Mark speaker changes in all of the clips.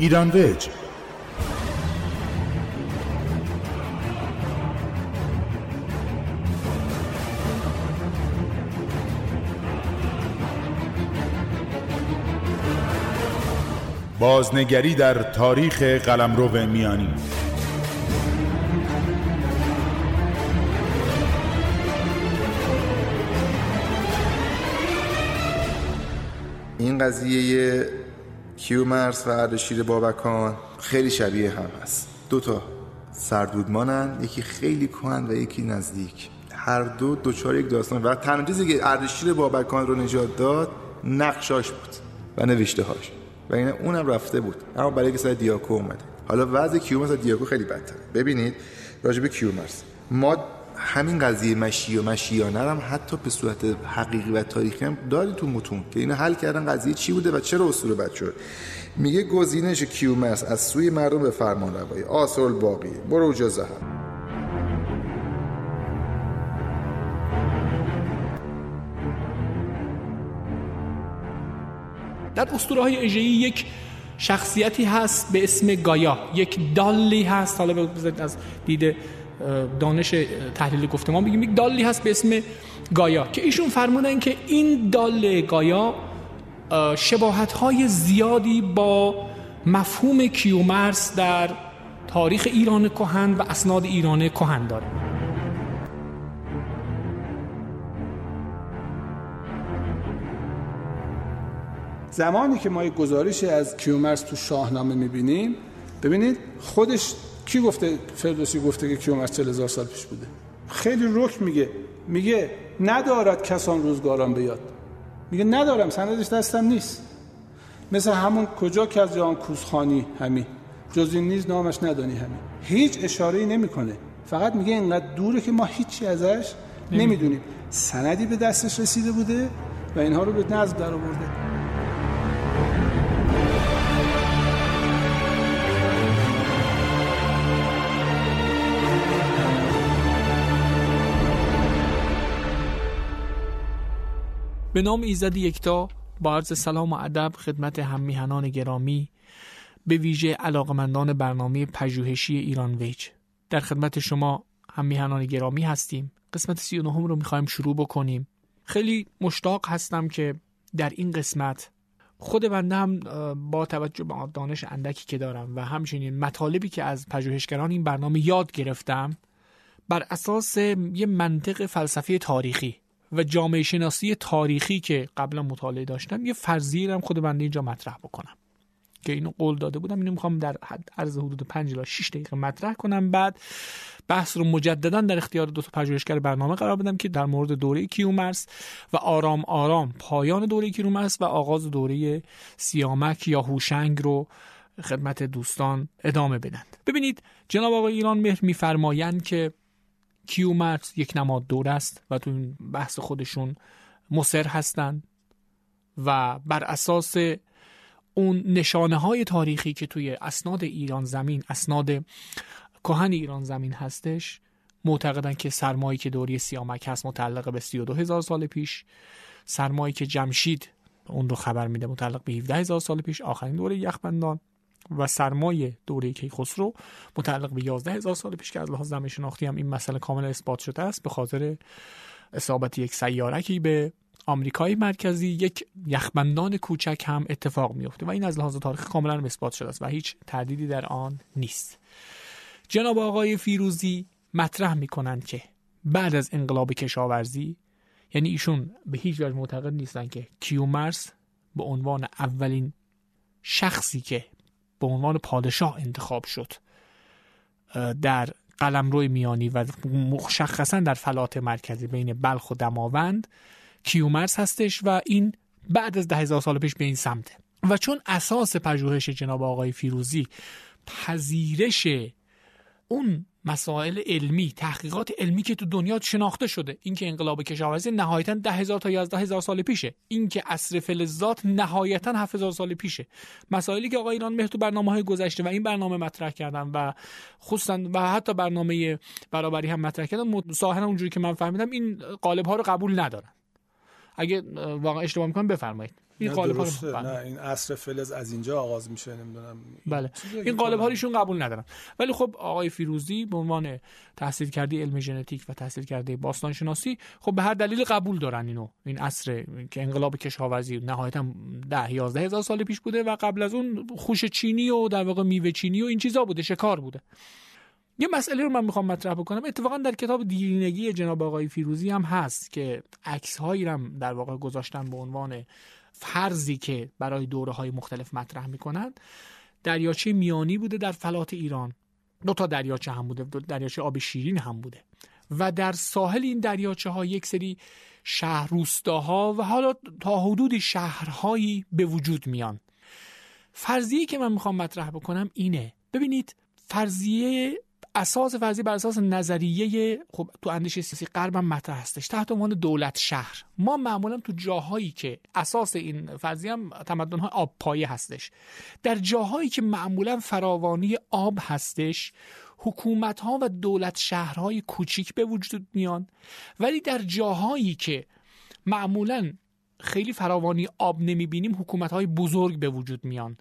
Speaker 1: ایران ویج. بازنگری در تاریخ قلمرو میانی.
Speaker 2: این قضیه کیومرس و اردشیر بابکان. خیلی شبیه هم هست. دوتا سردودمانن یکی خیلی کهن و یکی نزدیک. هر دو دوچار یک داستان. و تنها چیزی که اردشیر بابکان رو نجات داد نقشاش بود و نوشته هاش و این اونم رفته بود. اما برای که سر دیاکو اومده. حالا وضع کیومرس و دیاکو خیلی بدتره. ببینید راجب کیومرس ما همین قضیه مشی و مشیانه هم حتی به صورت حقیقی و تاریخی هم داری تو متون که اینو حل کردن قضیه چی بوده و چرا اصول بد شد. میگه گزینش کیومرس از سوی مردم به فرمان روایی. آسر باقی. برو اجازه هم
Speaker 3: در اسطوره های یک شخصیتی هست به اسم گایا. یک دالی هست. حالا بذارید از دید دانش تحلیل گفتمان بگیم یک دالی هست به اسم گایا که ایشون فرمودن که این دال گایا شباهت های زیادی با مفهوم کیومرس در تاریخ ایران کهن و اسناد ایران کهن داره.
Speaker 4: زمانی که ما یک گزارشی از کیومرس تو شاهنامه می‌بینیم ببینید خودش کی گفته فردوسی گفته که کیومرس 40 هزار سال پیش بوده؟ خیلی رک میگه. میگه ندارد کسان روزگاران بیاد میگه ندارم سندش دستم نیست. مثل همون کجا که از جان کوسخانی همین جز این نیز نامش ندانی همین هیچ اشاره ای نمی‌کنه. فقط میگه اینقدر دوره که ما هیچی ازش نمی‌دونیم. سندی به دستش رسیده بوده و اینها رو به نظم در آورده
Speaker 3: به نام ایزد یکتا با عرض سلام و ادب خدمت هم میهنان گرامی به ویژه علاقمندان برنامه پژوهشی ایران ویج. در خدمت شما هم میهنان گرامی هستیم. قسمت 39 رو می‌خوایم شروع بکنیم. خیلی مشتاق هستم که در این قسمت خود بنده هم با توجه به دانش اندکی که دارم و همچنین مطالبی که از پژوهشگران این برنامه یاد گرفتم بر اساس یه منطق فلسفی تاریخی و جامعه شناسی تاریخی که قبلا مطالعه داشتم یه فرضیه هم خود بنده اینجا مطرح بکنم. که اینو قول داده بودم اینو می‌خوام در حد عرض حدود 5 الی 6 دقیقه مطرح کنم. بعد بحث رو مجددا در اختیار دو تا پژوهشگر برنامه قرار بدم که در مورد دوره کیومرس و آرام آرام پایان دوره کیومرس و آغاز دوره سیامک یا هوشنگ رو خدمت دوستان ادامه بدند ببینید جناب آقای ایران مهر میفرمایند که کیومرس یک نماد دور است و تو این بحث خودشون مصر هستند و بر اساس اون نشانه های تاریخی که توی اسناد ایران زمین اسناد کهن ایران زمین هستش معتقدن که سرمایی که دوری سیامک هست متعلق به 32 هزار سال پیش سرمایی که جمشید اون رو خبر میده متعلق به 17 هزار سال پیش آخرین دوره یخبندان. و سرمایه دوره کیخسرو متعلق به 11 هزار سال پیش که از لحاظ زمین شناختی هم این مسئله کامل اثبات شده است به خاطر اصابت یک سیارکی به آمریکای مرکزی یک یخبندان کوچک هم اتفاق میفته و این از لحاظ تاریخ کاملا اثبات شده است و هیچ تردیدی در آن نیست. جناب آقای فیروزی مطرح می‌کنند که بعد از انقلاب کشاورزی یعنی ایشون به هیچ وجه معتقد نیستن که کیومرس به عنوان اولین شخصی که به عنوان پادشاه انتخاب شد. در قلمرو میانی و مشخصا در فلات مرکزی بین بلخ و دماوند کیومرس هستش و این بعد از ده هزار سال پیش به این سمته و چون اساس پژوهش جناب آقای فیروزی پذیرش اون مسائل علمی تحقیقات علمی که تو دنیا شناخته شده. اینکه انقلاب کشاورزی نهایتا ده هزار تا یازده هزار سال پیشه. اینکه عصر فلزات نهایتا هفت هزار سال پیشه. مسائلی که آقای ایران مهر تو برنامه های گذشته و این برنامه مطرح کردن و خصوصا و حتی برنامه برابری هم مطرح کردن ظاهرا اونجوری که من فهمیدم این قالب ها رو قبول ندارن. اگه واقعا اشتباه می‌کنم بفرمایید.
Speaker 4: این قالب ها نه این عصر فلز از اینجا آغاز میشه نمی‌دونم.
Speaker 3: بله. این قالب هایشون قبول ندارن. ولی خب آقای فیروزی به عنوان تحصیل کرده علم ژنتیک و تحصیل کرده باستان شناسی خب به هر دلیل قبول دارن اینو. این عصر که انقلاب کشاورزی نهایتا 10 11 هزار سال پیش بوده و قبل از اون خوش چینی و در واقع میوه چینی و این چیزا بوده شکار بوده. یه مسئله رو من می‌خوام مطرح بکنم. اتفاقا در کتاب دیرینگی جناب آقای فیروزی هم هست که عکس هایی هم در واقع گذاشتن به عنوان فرضی که برای دوره های مختلف مطرح می‌کنن. دریاچه میانی بوده در فلات ایران. دو تا دریاچه هم بوده. دریاچه آب شیرین هم بوده. و در ساحل این دریاچه ها یک سری شهر روستاها و حالا تا حدود شهرهایی به وجود میان. فرضیه که من می‌خوام مطرح بکنم اینه. ببینید فرضیه اساس فرضی بر اساس نظریه خب تو اندیشه سیاسی غرب هم مطرح هستش. تحت عنوان دولت شهر. ما معمولا تو جاهایی که اساس این فرضیه هم تمدن آب پایه هستش. در جاهایی که معمولا فراوانی آب هستش حکومت ها و دولت شهرهای کوچیک به وجود میان. ولی در جاهایی که معمولا خیلی فراوانی آب نمی‌بینیم حکومت های بزرگ به وجود میان.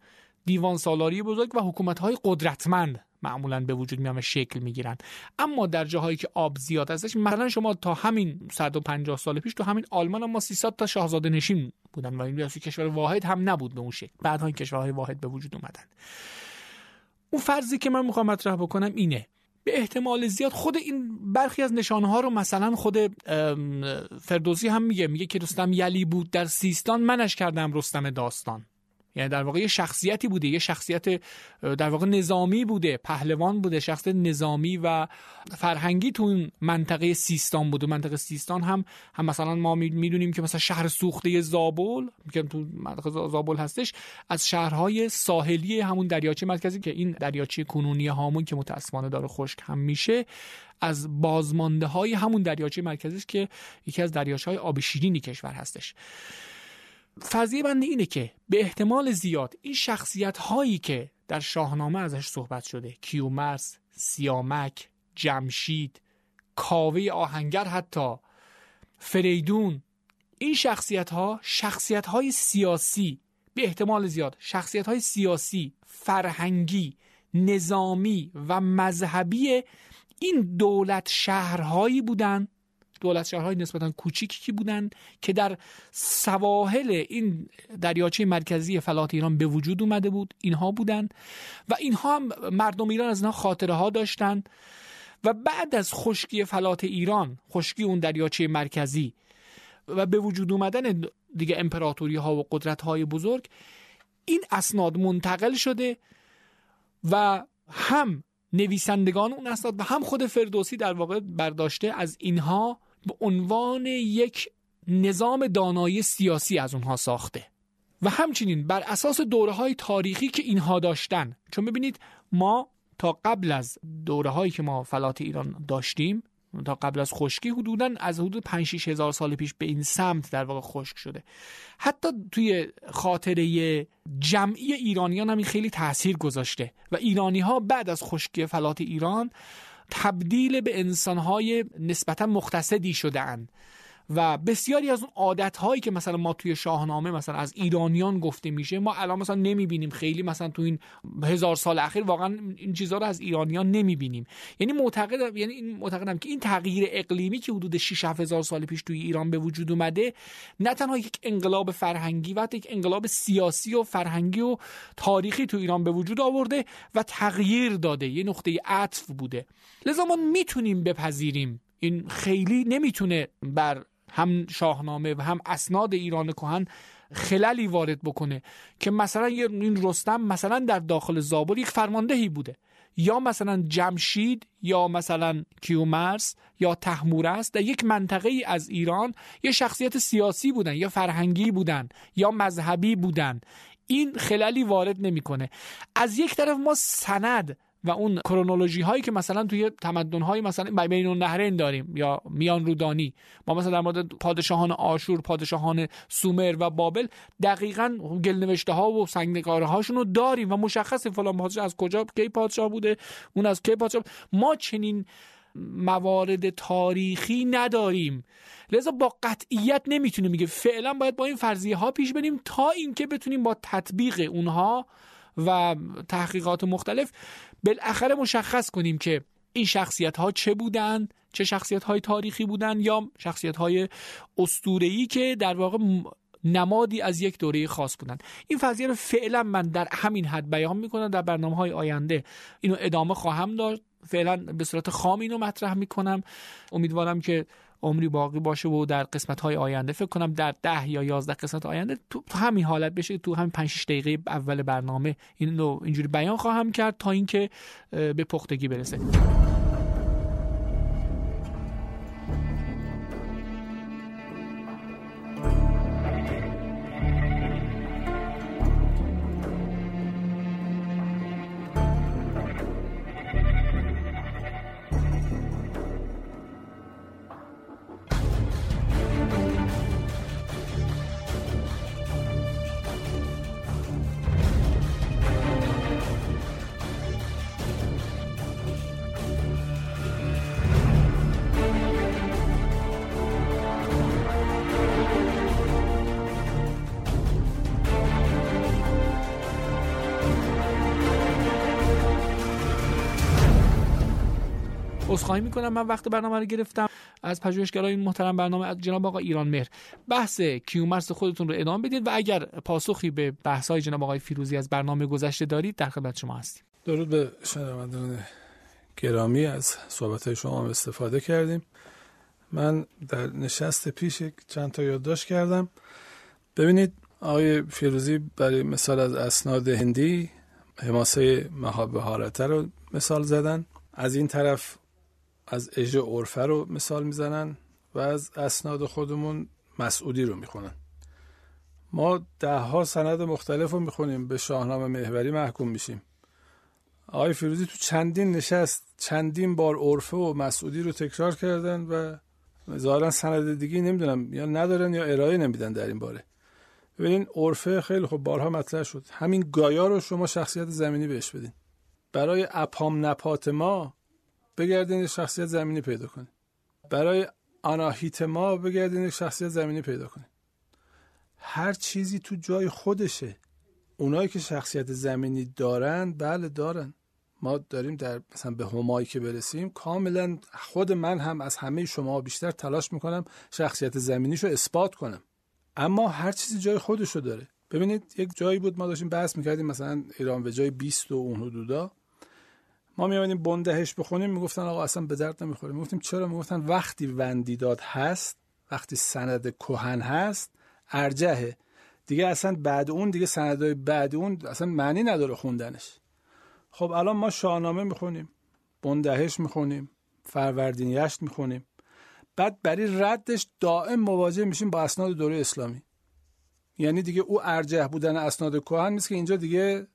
Speaker 3: دیوان سالاری بزرگ و حکومت های قدرتمند. معمولا به وجود میان و شکل می‌گیرن. اما در جاهایی که آب زیاد هستش مثلا شما تا همین 150 سال پیش تو همین آلمان هم ما 300 تا شاهزاده نشین بودن و این کشور واحد هم نبود به اون شکل. بعدها این کشورهای واحد به وجود اومدن. اون فرضی که من می‌خوام مطرح بکنم اینه. به احتمال زیاد خود این برخی از نشانه ها رو مثلا خود فردوسی هم میگه. میگه که رستم یلی بود در سیستان منش کردم رستم داستان. یعنی در واقع یه شخصیتی بوده یه شخصیت در واقع نظامی بوده پهلوان بوده شخص نظامی و فرهنگی تو این منطقه سیستان بوده. منطقه سیستان هم هم مثلا ما می‌دونیم که مثلا شهر سوخته زابل که تو منطقه زابل هستش از شهرهای ساحلی همون دریاچه مرکزی که این دریاچه کنونی هامون که متاسفانه داره خشک هم میشه از بازمانده های همون دریاچه مرکزی که یکی از دریاچه های آب شیرینی کشور هستش. فرضیه بنده اینه که به احتمال زیاد این شخصیت هایی که در شاهنامه ازش صحبت شده کیومرس، سیامک، جمشید، کاوه آهنگر حتی فریدون این شخصیت ها شخصیت های سیاسی به احتمال زیاد شخصیت های سیاسی فرهنگی نظامی و مذهبی این دولت شهرهایی بودند دولت شهرهای نسبتا کوچیکی بودند که در سواحل این دریاچه مرکزی فلات ایران به وجود اومده بود اینها بودند و اینها هم مردم ایران از اینها خاطره ها داشتند و بعد از خشکی فلات ایران خشکی اون دریاچه مرکزی و به وجود اومدن دیگه امپراتوری ها و قدرت های بزرگ این اسناد منتقل شده و هم نویسندگان اون اسناد و هم خود فردوسی در واقع برداشته از اینها به عنوان یک نظام دانایی سیاسی از اونها ساخته. و همچنین بر اساس دوره های تاریخی که اینها داشتن چون ببینید ما تا قبل از دوره هایی که ما فلات ایران داشتیم تا قبل از خشکی حدودا از حدود 5 هزار سال پیش به این سمت در واقع خشک شده. حتی توی خاطره جمعی ایرانیان هم خیلی تاثیر گذاشته. و ایرانی ها بعد از خشکی فلات ایران تبدیل به انسانهای نسبتا مختصدی شده اند و بسیاری از اون عادت هایی که مثلا ما توی شاهنامه مثلا از ایرانیان گفته میشه ما الان مثلا نمی‌بینیم. خیلی مثلا تو این هزار سال اخیر واقعا این چیزها رو از ایرانیان نمی‌بینیم. یعنی معتقد یعنی معتقدم که این تغییر اقلیمی که حدود 6 هزار سال پیش توی ایران به وجود اومده نه تنها یک انقلاب فرهنگی و یک انقلاب سیاسی و فرهنگی و تاریخی تو ایران به وجود آورده و تغییر داده. یه نقطه عطف بوده. لذا ما می‌تونیم بپذیریم. این خیلی نمی‌تونه بر هم شاهنامه و هم اسناد ایران کهن خللی وارد بکنه که مثلا این رستم مثلا در داخل زابل یک فرماندهی بوده. یا مثلا جمشید یا مثلا کیومرس یا تحمورس در یک منطقه ای از ایران یه شخصیت سیاسی بودن یا فرهنگی بودن یا مذهبی بودن. این خلالی وارد نمی‌کنه. از یک طرف ما سند و اون کرونولوژی هایی که مثلا توی تمدن های مثلا بین النهرین داریم یا میان رودانی ما مثلا در مورد پادشاهان آشور پادشاهان سومر و بابل دقیقا گل نوشته ها و سنگنگاره هاشون رو داریم و مشخص فلان پادشاه از کجا کی پادشاه بوده اون از کی پادشاه ما چنین موارد تاریخی نداریم. لذا با قطعیت نمی‌تونیم میگه فعلا باید با این فرضیه ها پیش بریم تا اینکه بتونیم با تطبیق اونها و تحقیقات مختلف بالاخره مشخص کنیم که این شخصیت ها چه بودند چه شخصیت های تاریخی بودند یا شخصیت های ای که در واقع نمادی از یک دوره خاص بودند این فرضیه رو فعلا من در همین حد بیان می‌کنم در برنامه های آینده اینو ادامه خواهم داشت فعلا به صورت خام اینو مطرح می‌کنم. امیدوارم که عمری باقی باشه و در قسمت های آینده فکر کنم در ده یا یازده قسمت آینده تو همین حالت بشه تو همین 5 دقیقه اول برنامه این رو اینجوری بیان خواهم کرد تا اینکه به پختگی برسه. عذرخواهی می‌کنم. من وقت برنامه رو گرفتم. از پژوهشگرای این محترم برنامه از جناب آقای ایران مهر. بحث کیومرس خودتون رو ادامه بدید و اگر پاسخی به بحث های جناب آقای فیروزی از برنامه گذشته دارید در خدمت شما هستیم.
Speaker 4: درود به شنوندگان گرامی. از صحبت شما استفاده کردیم. من در نشست پیش چند تا یادداشت کردم. ببینید آقای فیروزی برای مثال از اسناد هندی حماسه مهابهارته رو مثال زدن. از این طرف از اجر عرفه رو مثال می‌زنن و از اسناد خودمون مسعودی رو می‌خونن. ما ده ها سند مختلف رو می‌خونیم به شاهنامه محوری محکوم میشیم. آقای فیروزی تو چندین نشست چندین بار عرفه و مسعودی رو تکرار کردن و ظاهرا سند دیگه نمی‌دونم یا ندارن یا ارائه نمیدن در این باره. ببینین عرفه خیلی خوب بارها مطرح شد. همین گایا رو شما شخصیت زمینی بهش بدین. برای اپام نپات ما بگردین شخصیت زمینی پیدا کنید برای آناهیت ما بگردین شخصیت زمینی پیدا کنید هر چیزی تو جای خودشه. اونایی که شخصیت زمینی دارن بله دارن. ما داریم در مثلا به همایی که برسیم کاملا خود من هم از همه شما بیشتر تلاش می‌کنم شخصیت زمینیشو اثبات کنم. اما هر چیزی جای خودشو داره. ببینید یک جایی بود ما داشتیم بحث می‌کردیم مثلا ایران به جای 20 و اون حدودا. ما میامدیم بندهش بخونیم می‌گفتن آقا اصلا به درد نمی‌خوره. می‌گفتیم چرا؟ می‌گفتن وقتی وندیداد هست وقتی سند کهن هست ارجهه. دیگه اصلا بعد اون دیگه سندهای بعد اون اصلا معنی نداره خوندنش. خب الان ما شاهنامه می‌خونیم بندهش می‌خونیم فروردین یشت می‌خونیم. بعد برای ردش دائم مواجه میشیم با اسناد دوره اسلامی. یعنی دیگه او ارجه بودن اسناد کهن نیست که اینجا دیگه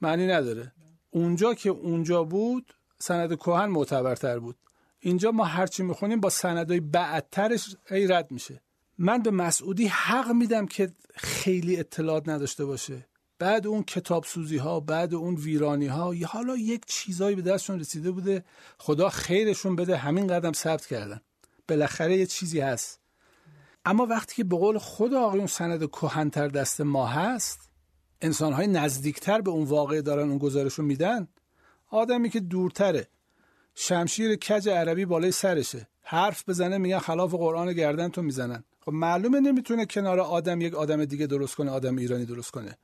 Speaker 4: معنی نداره. اونجا که اونجا بود سند کهن معتبرتر بود. اینجا ما هرچی می‌خونیم با سندهای بعدترش ای رد میشه. من به مسعودی حق میدم که خیلی اطلاعات نداشته باشه. بعد اون کتاب سوزی ها بعد اون ویرانی ها حالا یک چیزایی به دستشون رسیده بوده. خدا خیرشون بده همین قدم ثبت کردن. بالاخره یه چیزی هست. اما وقتی که به قول خود آقایون سند کهنتر دست ما هست انسانهای نزدیکتر به اون واقعه دارن اون گزارش رو میدن آدمی که دورتره. شمشیر کج عربی بالای سرشه. حرف بزنه میگن خلاف قرآن گردن تو می‌زنن. خب معلومه نمی‌تونه کنار آدم یک آدم دیگه درست کنه آدم ایرانی درست کنه.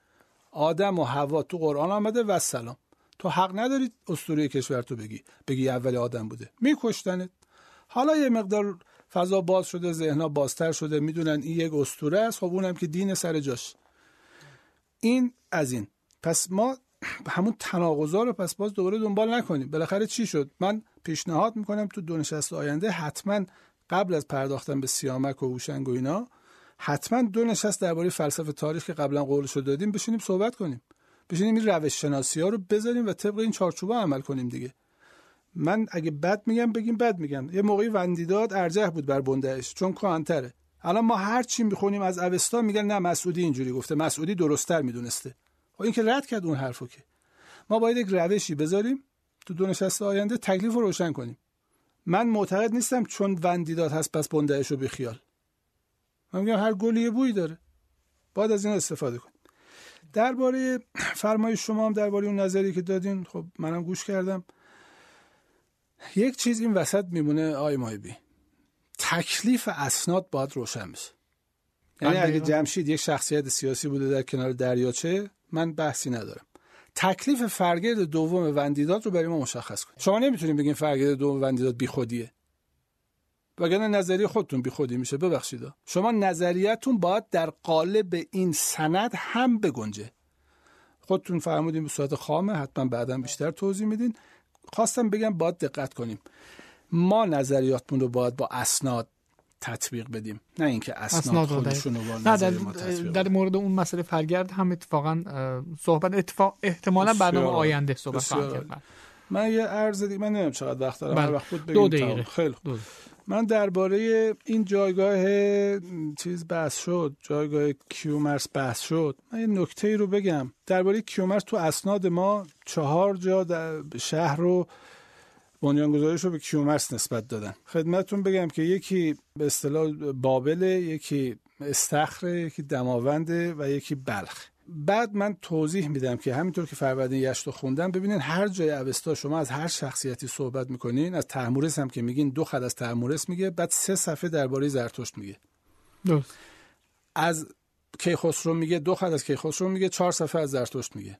Speaker 4: آدم و هوا تو قرآن آمده و سلام تو حق نداری اسطوره کشور تو بگی. بگی اول آدم بوده. میکشتنت. حالا یه مقدار فضا باز شده ذهنها بازتر شده می‌دونن این یک اسطوره است. خب اونم که دین سر جاش. این از این. پس ما همون تناقضا رو پس باز دوباره دنبال نکنیم. بالاخره چی شد؟ من پیشنهاد می‌کنم تو دو نشست آینده حتما قبل از پرداختن به سیامک و هوشنگ و اینا حتما دو نشست درباره فلسفه تاریخ که قبلا قولش رو دادیم بشینیم صحبت کنیم. بشینیم این روش شناسی ها رو بذاریم و طبق این چارچوبه عمل کنیم دیگه. من اگه بد میگم بگیم بد میگم یه موقعی وندیداد ارجح بود بر بندهش چون کانتره الان ما هر چی می‌خونیم از اوستا میگن نه مسعودی اینجوری گفته. مسعودی درستتر می‌دونسته. خب این که رد کرد اون حرفو که. ما باید یک روشی بذاریم تو دو نشست آینده تکلیف رو روشن کنیم. من معتقد نیستم چون وندیداد هست پس بندهش رو بیخیال من میگم هر گلی یه بویی داره. باید از این استفاده کن درباره فرمایش شما هم درباره اون نظری که دادین خب منم گوش کردم. یک چیز این وسط میمونه آی مایبی تکلیف اسناد باید روشن بشه. یعنی. اگه جمشید یک شخصیت سیاسی بوده در کنار دریاچه من بحثی ندارم. تکلیف فرگرد دوم وندیداد رو برای ما مشخص کنید شما نمی‌تونید بگین فرگرد دوم وندیداد بیخودیه. وگرنه نظریه خودتون بیخودی میشه. ببخشید. شما نظریتون باید در قالب این سند هم بگنجه. خودتون فرمودین به صورت خامه حتما بعدا بیشتر توضیح میدین. خواستم بگم باید دقت کنیم. ما نظریاتمون رو باید با اسناد تطبیق بدیم نه اینکه اسناد, خودشون رو با
Speaker 3: نه
Speaker 4: ما تطبیق
Speaker 3: در. مورد اون مسئله فرگرد هم اتفاقا صحبت اتفاق احتمالا
Speaker 4: بسیار.
Speaker 3: برنامه آینده صحبت. خواهم کرد
Speaker 4: من یه عرض دیگه من نمی‌دونم چقدر وقت دارم
Speaker 3: بله.
Speaker 4: هر وقت بود
Speaker 3: دو دقیقه.
Speaker 4: خیلی خوب.
Speaker 3: دو دقیقه.
Speaker 4: من درباره این جایگاه چیز بحث شد جایگاه کیومرس بحث شد من یه نکته ای رو بگم درباره کیومرس تو اسناد ما چهار جا در شهر رو بنیانگذاریش رو به کیومرس نسبت دادن. خدمتتون بگم که یکی به اصطلاح بابل یکی استخر یکی دماونده و یکی بلخ. بعد من توضیح میدم که همینطور که فروردین یشت رو خوندم ببینین هر جای اوستا شما از هر شخصیتی صحبت می‌کنین از تحمورس هم که میگین دو خط از تحمورس میگه بعد سه صفحه درباره زرتشت میگه.
Speaker 3: درست.
Speaker 4: از کیخسرو میگه دو خط از کیخسرو میگه چهار صفحه از زرتشت میگه.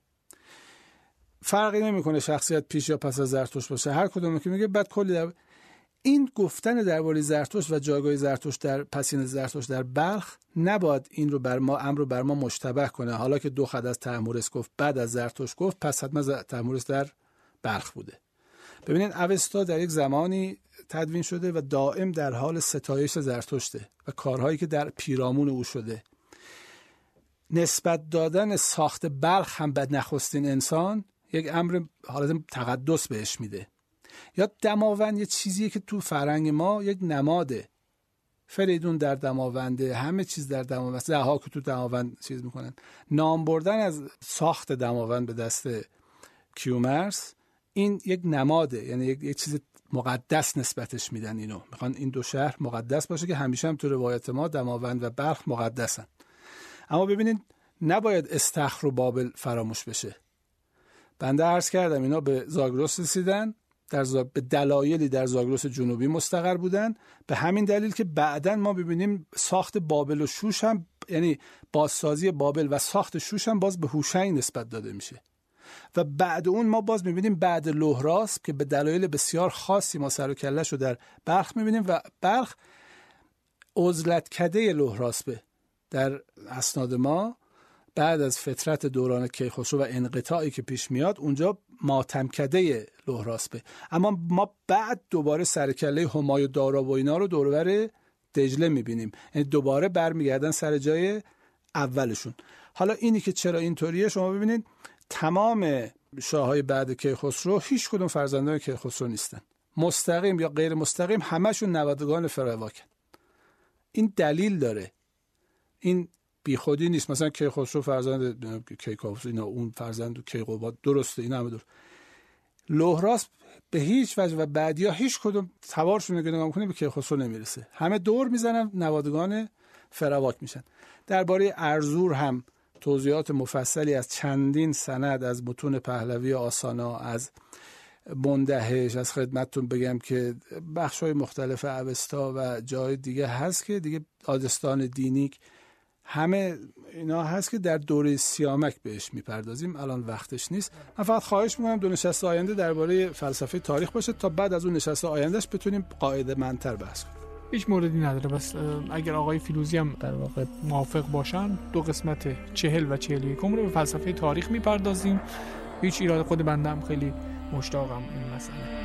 Speaker 4: فرقی نمی‌کنه شخصیت پیش یا پس از زرتشت باشه. هر کدوم که میگه بعد کلی در... این گفتن درباره زرتشت و جایگاه زرتشت در پسین زرتشت در بلخ نباید این رو بر ما امر رو بر ما مشتبه کنه. حالا که دو خط از تحمورس گفت بعد از زرتشت گفت پس حتما تحمورس در بلخ بوده. ببینین اوستا در یک زمانی تدوین شده و دائم در حال ستایش زرتشته و کارهایی که در پیرامون او شده. نسبت دادن ساخت بلخ هم به نخستین انسان یک امر حالت تقدس بهش میده. یا دماوند یه چیزیه که تو فرهنگ ما یک نماده. فریدون در دماونده همه چیز در دماوند زها که تو دماوند چیز می‌کنن. نام بردن از ساخت دماوند به دست کیومرس این یک نماده یعنی یک, یک چیز مقدس نسبتش میدن اینو. می‌خوان این دو شهر مقدس باشه که همیشه هم تو روایت ما دماوند و بلخ مقدسن. اما ببینید نباید استخر و بابل فراموش بشه. بنده عرض کردم اینا به زاگرس رسیدن در زاگ... به دلایلی در زاگرس جنوبی مستقر بودن. به همین دلیل که بعدا ما ببینیم ساخت بابل و شوش هم یعنی بازسازی بابل و ساخت شوش هم باز به هوشنگ نسبت داده میشه. و بعد اون ما باز می‌بینیم بعد لهراس که به دلایل بسیار خاصی ما سر و کلش رو در بلخ می‌بینیم و بلخ عزلت کده لهراسبه در اسناد ما. بعد از فترت دوران کیخسرو و انقطاعی که پیش میاد اونجا ماتمکده لهراسبه اما ما بعد دوباره سرکله همای و دارا و اینا رو دورور دجله می‌بینیم. یعنی دوباره برمیگردن سر جای اولشون. حالا اینی که چرا اینطوریه شما ببینید تمام شاههای بعد کیخسرو هیچ کدوم فرزندان کیخسرو نیستن. مستقیم یا غیر مستقیم همشون نوادگان فرواکن. این دلیل داره. این بیخودی نیست. مثلا کیخسرو فرزند کیکاووس اینا اون فرزند کیقوباد درسته این همه درست. لهراس به هیچ وجه و بعدیا هیچ کدوم سوارشون رو نگاه کنی به کیخسرو نمی‌رسه. همه دور می‌زنن نوادگان فراواک میشن. درباره ارزور هم توضیحات مفصلی از چندین سند از متون پهلوی آسانا از بندهش از خدمتتون بگم که بخش های مختلف اوستا و جای دیگه هست که دیگه آدستان دینیک همه اینا هست که در دوره سیامک بهش می‌پردازیم. الان وقتش نیست. من فقط خواهش می‌کنم دو نشست آینده درباره فلسفه تاریخ باشه تا بعد از اون نشست آیندهش بتونیم قاعده منتر بحث کنیم.
Speaker 3: هیچ موردی نداره. بس اگر آقای فیلوزی هم در واقع موافق باشن دو قسمت چهل و چهل و رو به فلسفه تاریخ می‌پردازیم. هیچ ایراد خود بنده هم خیلی مشتاقم این مسئله.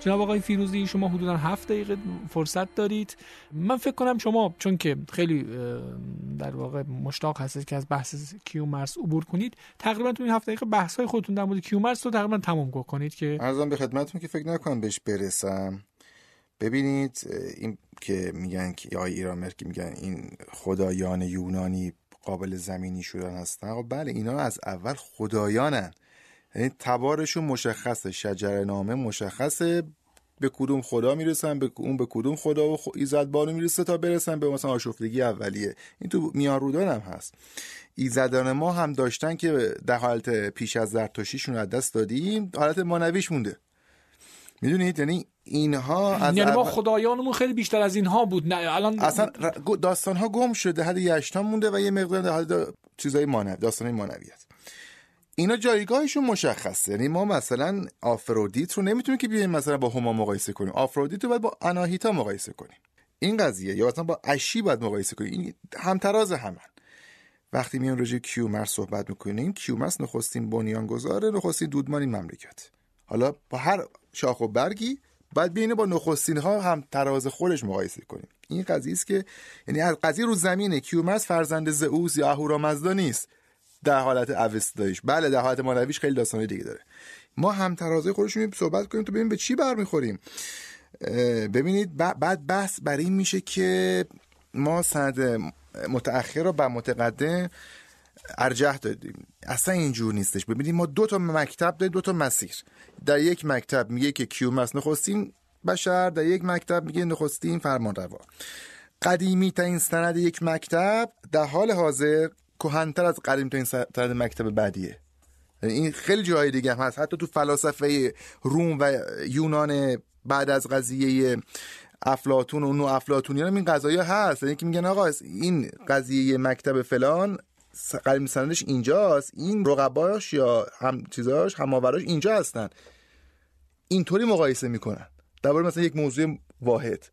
Speaker 3: جناب آقای فیروزی شما حدودا هفت دقیقه فرصت دارید. من فکر کنم شما چون که خیلی در واقع مشتاق هستید که از بحث کیومرس عبور کنید تقریبا تو این هفت دقیقه بحث های خودتون در مورد کیومرس رو تقریبا تمام کنید که
Speaker 2: ارزم به خدمتتون که فکر نکنم بهش برسم. ببینید این که میگن که آقای ایران که میگن این خدایان یونانی قابل زمینی شدن هستن. خب بله اینا از اول خدایانن. یعنی تبارشون مشخصه شجر نامه مشخصه به کدوم خدا می‌رسن به اون به کدوم خدا و ایزد بانو می‌رسه تا برسن به مثلا آشفتگی اولیه. این تو میان رودان هم هست. ایزدان ما هم داشتن که در حالت پیش از زرتشتیشون از دست دادیم حالت مانویش مونده. می‌دونید؟ یعنی اینها
Speaker 3: از یعنی ما خدایانمون خیلی بیشتر از اینها بود. نه الان
Speaker 2: اصلا داستان ها گم شده حد یشتان مونده و یه مقدار در حد چیزای مانوی داستان مانویت. اینا جایگاهشون مشخصه. یعنی ما مثلا آفرودیت رو نمی‌تونیم که بیایم مثلا با هما مقایسه کنیم. آفرودیت رو باید با اناهیتا مقایسه کنیم. این قضیه یا مثلا با اشی باید مقایسه کنیم. این همتراز همن. وقتی میون راجع کیومرس صحبت می‌کنیم کیومرس نخستین بنیانگذار نخستین دودمان این مملکت. حالا با هر شاخ و برگی باید بینه با نخستین ها هم تراز خودش مقایسه کنیم. این قضیه است که یعنی قضیه رو زمینه. کیومرس فرزند زئوس یا اهورامزدا نیست. در حالت اوستایش. بله در حالت مانویش خیلی داستانی دیگه داره. ما هم ترازه خودشون صحبت کنیم تو ببینیم به چی برمیخوریم. ببینید بعد بحث بر این میشه که ما سند متأخر رو به متقدم ارجح دادیم. اصلا اینجور نیستش. ببینید ما دو تا مکتب داریم دو تا مسیر. در یک مکتب میگه که کیومرس نخستین بشر در یک مکتب میگه نخستین فرمان روا قدیمی تا این سند یک مکتب در حال حاضر کهنتر از قدیم تا این سند مکتب بعدیه یعنی این خیلی جای دیگه هم هست. حتی تو فلاسفه روم و یونان بعد از قضیه افلاتون و نو افلاتونیان این قضایی هست. یعنی که میگن آقا این قضیه مکتب فلان قدیم سندش اینجاست. این رقباش یا هم چیزاش هماوراش اینجا هستن. اینطوری مقایسه می‌کنن. درباره مثلا یک موضوع واحد.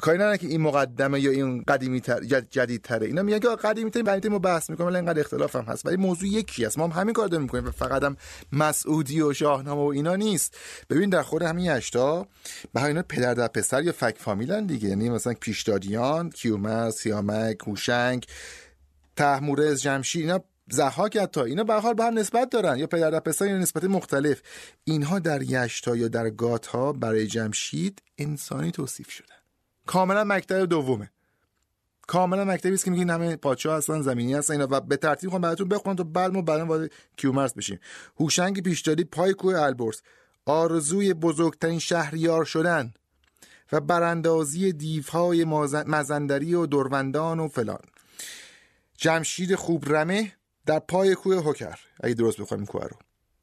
Speaker 2: کاری ندارن که این مقدمه یا این قدیمی تر جدید تره اینا میگن که قدیمی تر بعدی ما بحث می‌کنیم ولی اینقدر اختلاف هم هست. ولی موضوع یکی است. ما هم همین کار داریم می‌کنیم. فقط هم مسعودی و شاهنامه و اینا نیست. ببین در خود همین اشتا به اینا پدر در پسر یا فک فامیلن دیگه. یعنی مثلا پیشدادیان کیومرث سیامک هوشنگ تحمورز جمشید اینا زحاک حتی. اینا به حال به هم نسبت دارن. یا پدر در پسر یا نسبت مختلف. اینها در یشتا یا در گات برای جمشید انسانی توصیف شدن کاملا مکتب دومه. کاملا مکتبی است که میگین همه پادشاه هستن زمینی هستن اینا. و به ترتیب خواهم براتون بخونم تا بعد ما بعدا وارد کیومرس بشیم. هوشنگ پیشدادی پای کوه البرز. آرزوی بزرگترین شهریار شدن و براندازی دیوهای مزندری و دروندان و فلان. جمشید خوب رمه در پای کوه هوکر. اگه درست بخونیم کوه رو.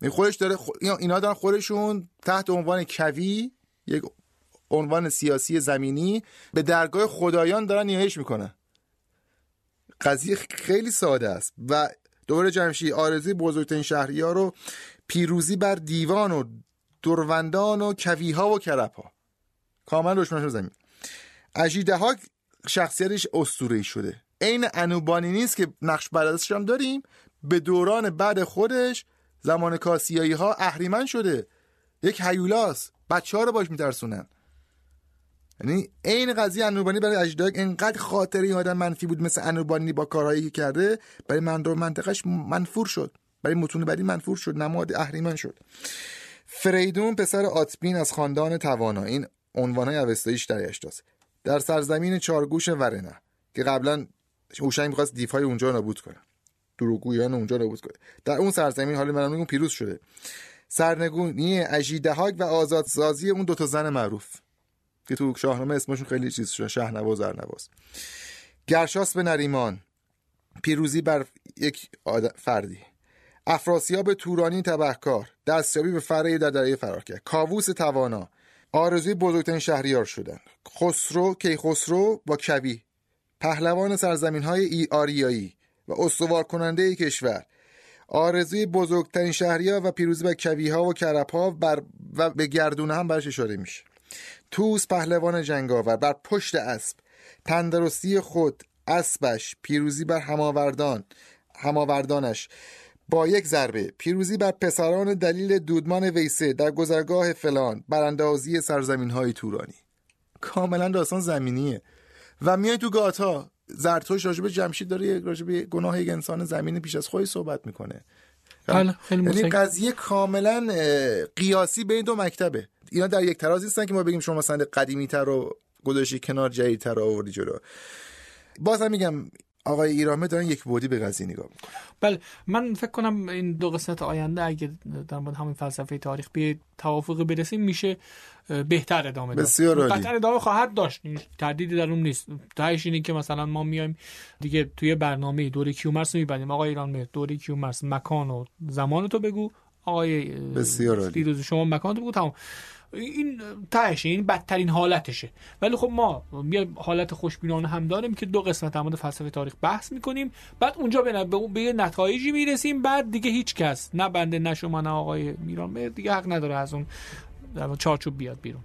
Speaker 2: خودش داره اینا دارن خودشون تحت عنوان کوی یک عنوان سیاسی زمینی به درگاه خدایان دارن نیایش می‌کنن قضیه خیلی ساده است و دور جمشی آرزوی بزرگترین شهریار رو پیروزی بر دیوان و دروندان و کویها و کرپا کاملا دشمنش زمین. اجیده ها شخصیتش اسطوره‌ای شده. عین انوبانی نیست که نقش بردستش هم داریم. به دوران بعد خودش زمان کاسیایی ها اهریمن شده. یک هیولاس بچه ها رو باش میترسونن. یعنی این قضیه انوبانی برای اجداد انقدر خاطر این آدم منفی بود مثل انوبانی با کارهایی که کرده برای مندور منطقش منفور شد. برای متون بعدی منفور شد نماد اهریمن شد. فریدون پسر آتبین از خاندان توانا این عنوانهای اوستاییش در در سرزمین چارگوش ورنه که قبلا هوشنگ می‌خواست دیفای اونجا نابود کنه. دروگویان اونجا نابود کنه. در اون سرزمین حالا من میگم پیروز شده. سرنگونی اژیدهاک و آزادسازی اون دوتا زن معروف. که تو شاهنامه اسمشون خیلی چیز شده شهنواز زرنواز. گرشاس به نریمان پیروزی بر یک فردی. افراسیاب تورانی تبهکار دستیابی به فره در دریای فرار کرد کاووس توانا آرزوی بزرگترین شهریار شدن. خسرو خسرو با کوی. پهلوان سرزمین های ای آریایی و استوار کننده کشور. آرزوی بزرگترین شهریار و پیروزی بر کوی ها و کرپ ها بر و به گردونه هم برش اشاره میشه. توس پهلوان جنگاور بر پشت اسب. تندرستی خود اسبش پیروزی بر هماوردان هماوردانش. با یک ضربه پیروزی بر پسران دلیل دودمان ویسه در گذرگاه فلان براندازی سرزمین های تورانی. کاملا داستان زمینیه. و میای تو گاتا زرتوش راجب جمشید داره راجب گناه یک انسان زمین پیش از خودی صحبت می‌کنه. یعنی. قضیه کاملا قیاسی بین دو مکتبه. اینا در یک تراز نیستن که ما بگیم شما مثلا قدیمی تر رو گذاشتی کنار جدیدتر رو آوردی جلو. باز هم میگم آقای ایرامه دارن یک بودی به قضیه نگاه می‌کنن.
Speaker 3: بله من فکر کنم این دو قسمت آینده اگه در مورد همین فلسفه تاریخ به توافق برسیم میشه بهتر ادامه داد.
Speaker 2: بسیار.
Speaker 3: قطعا ادامه خواهد داشت. تردیدی در اون نیست. تهش اینه که مثلا ما میایم دیگه توی برنامه دوره کیومرس رو می‌بریم آقای ایران مهر دوره کیومرس مکان و زمان تو بگو. آقای
Speaker 2: بسیار عالی.
Speaker 3: شما مکان تو بگو. تمام. این تهشه این بدترین حالتشه. ولی خب ما یه حالت خوشبینانه هم داریم که دو قسمت مورد فلسفه تاریخ بحث می‌کنیم. بعد اونجا به, به, به نتایجی می‌رسیم. بعد دیگه هیچ کس نه بنده نه شما نه آقای میران دیگه حق نداره از اون چارچوب بیاد بیرون.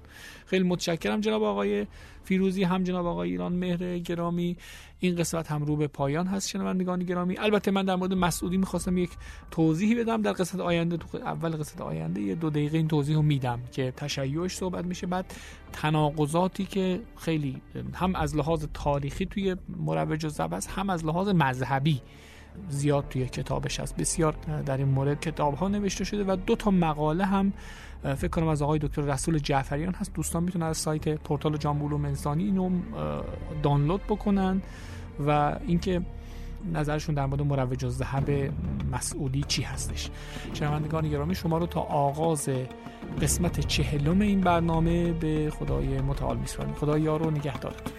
Speaker 3: خیلی متشکرم جناب آقای فیروزی هم جناب آقای ایران مهر گرامی. این قسمت هم رو به پایان هست شنوندگان گرامی. البته من در مورد مسعودی می‌خواستم یک توضیحی بدم. در قسمت آینده تو اول قسمت آینده یه دو دقیقه این توضیح رو میدم که تشیعش صحبت میشه. بعد تناقضاتی که خیلی هم از لحاظ تاریخی توی مروج و هم از لحاظ مذهبی زیاد توی کتابش هست. بسیار در این مورد کتاب ها نوشته شده و دو تا مقاله هم فکر کنم از آقای دکتر رسول جعفریان هست. دوستان می‌تونن از سایت پورتال جان انسانی اینو دانلود بکنن و اینکه نظرشون در مورد مروج الذهب مسعودی چی هستش. شنوندگان گرامی شما رو تا آغاز قسمت چهلم این برنامه به خدای متعال میسپارم خدا یار و نگهدارتون.